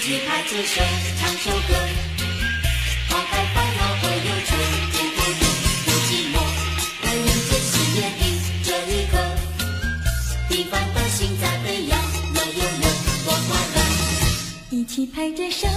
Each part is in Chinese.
一起拍着手唱首歌。抛开烦恼和忧愁不寂寞快乐在里这一刻一心在飞扬乐快乐一起拍着手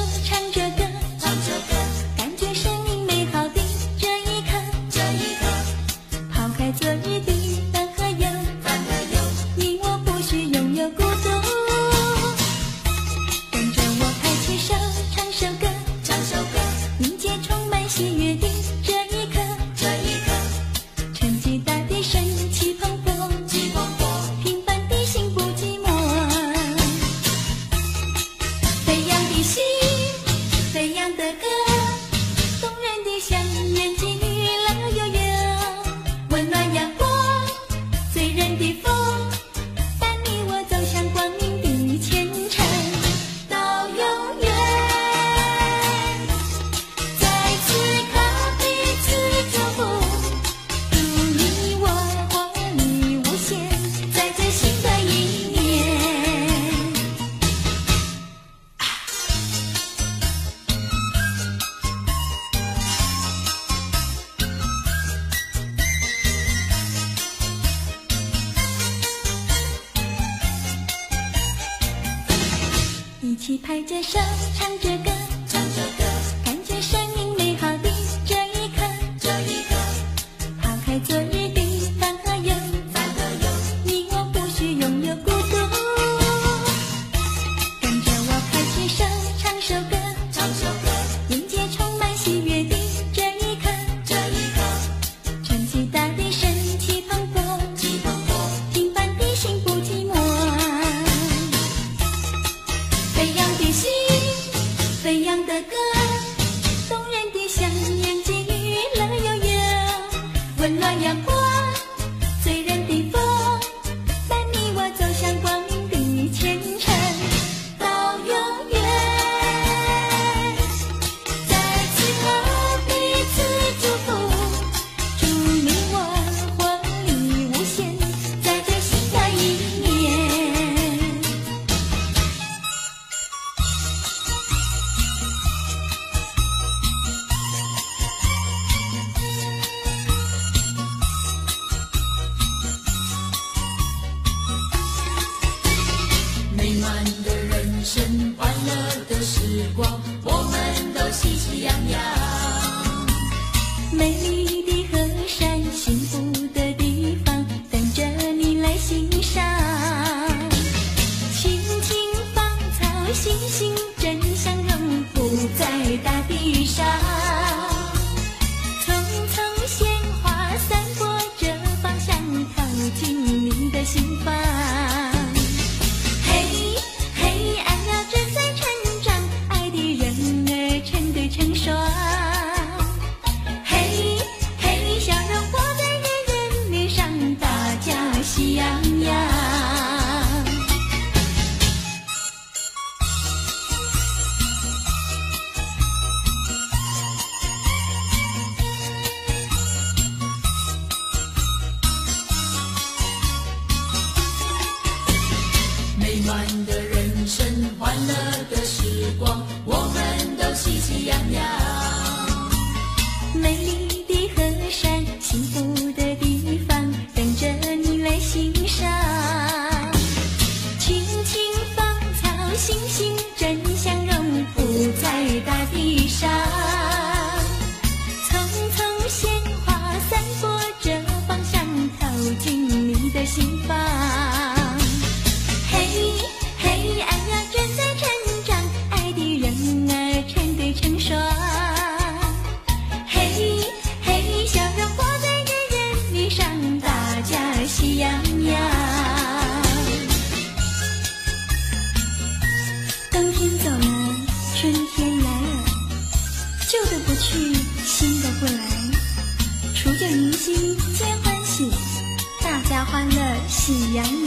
dáng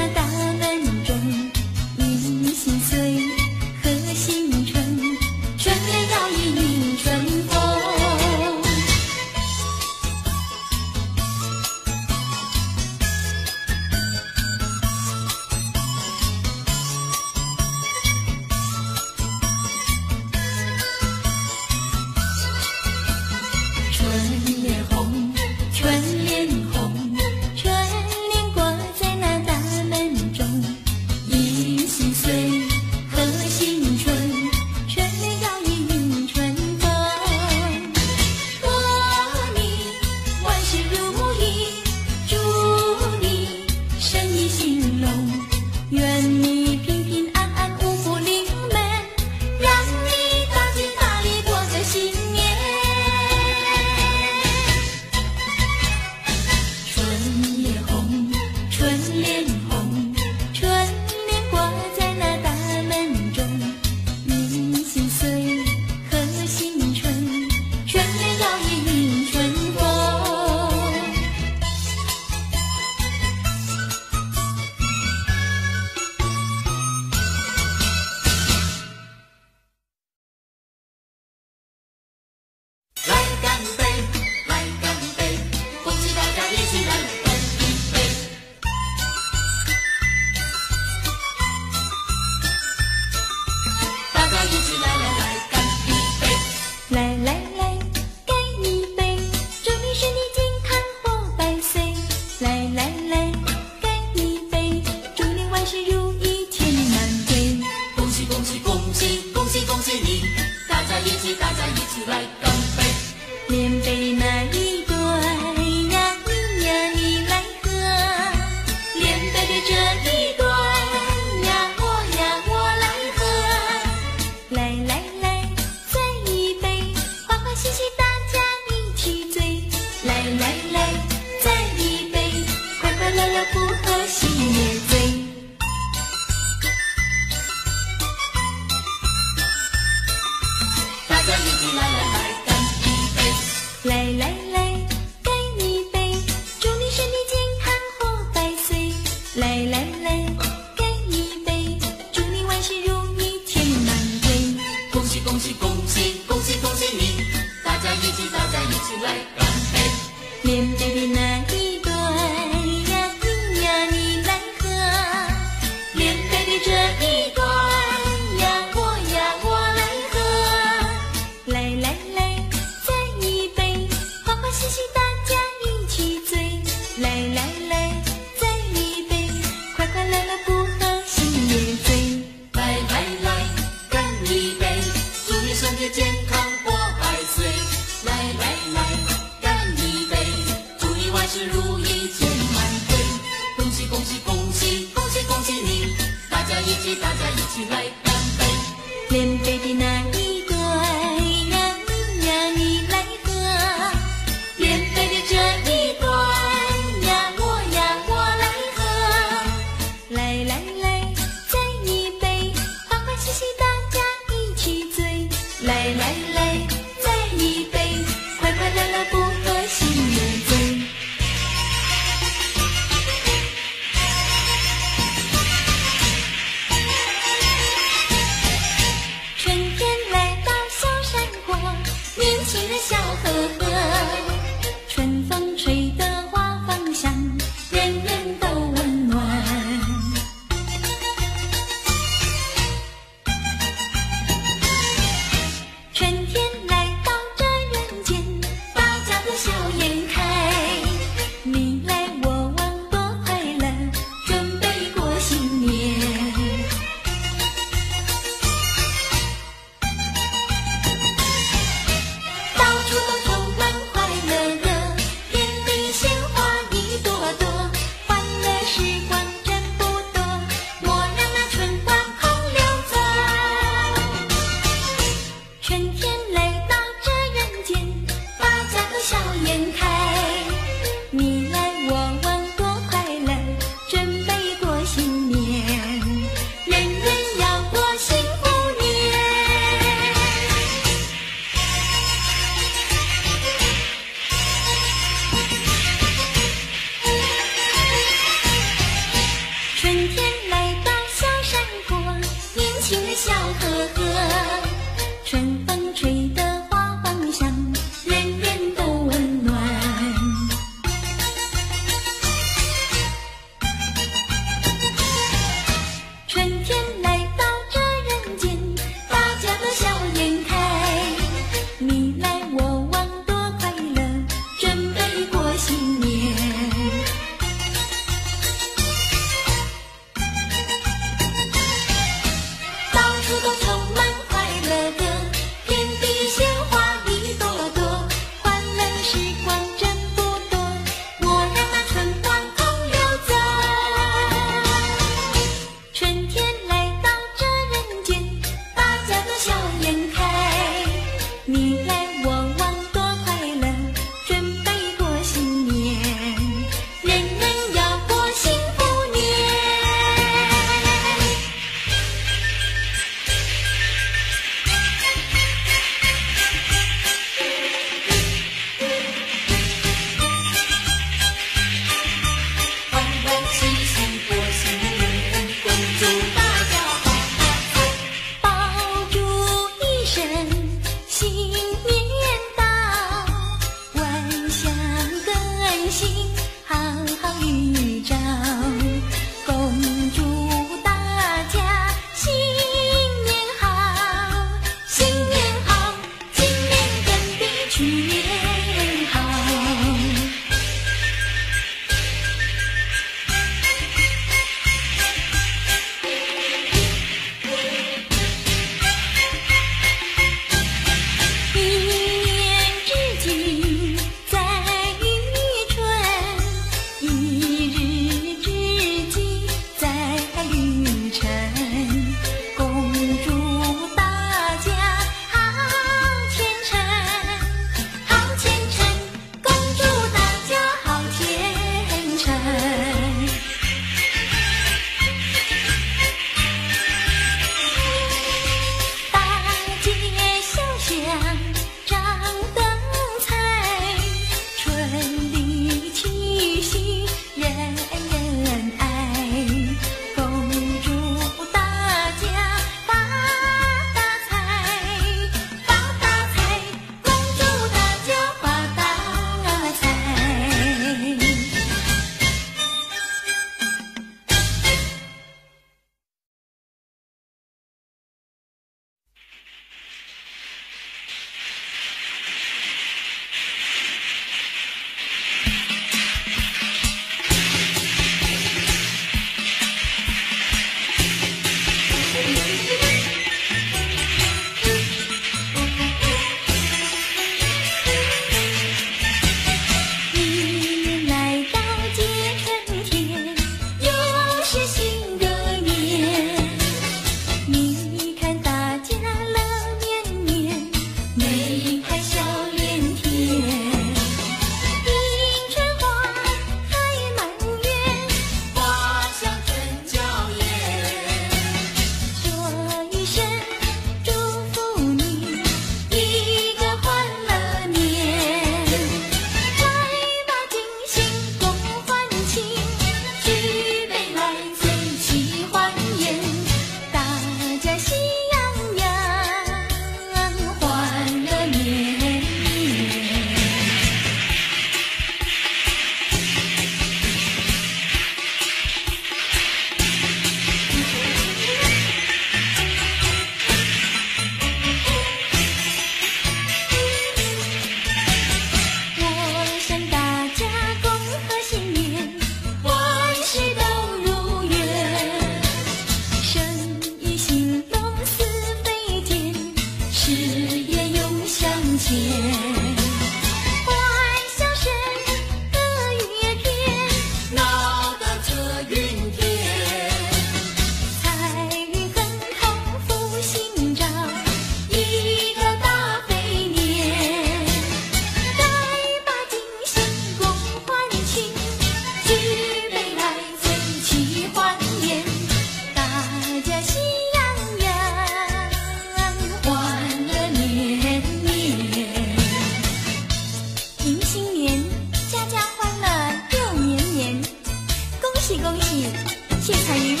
谢彩云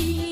You.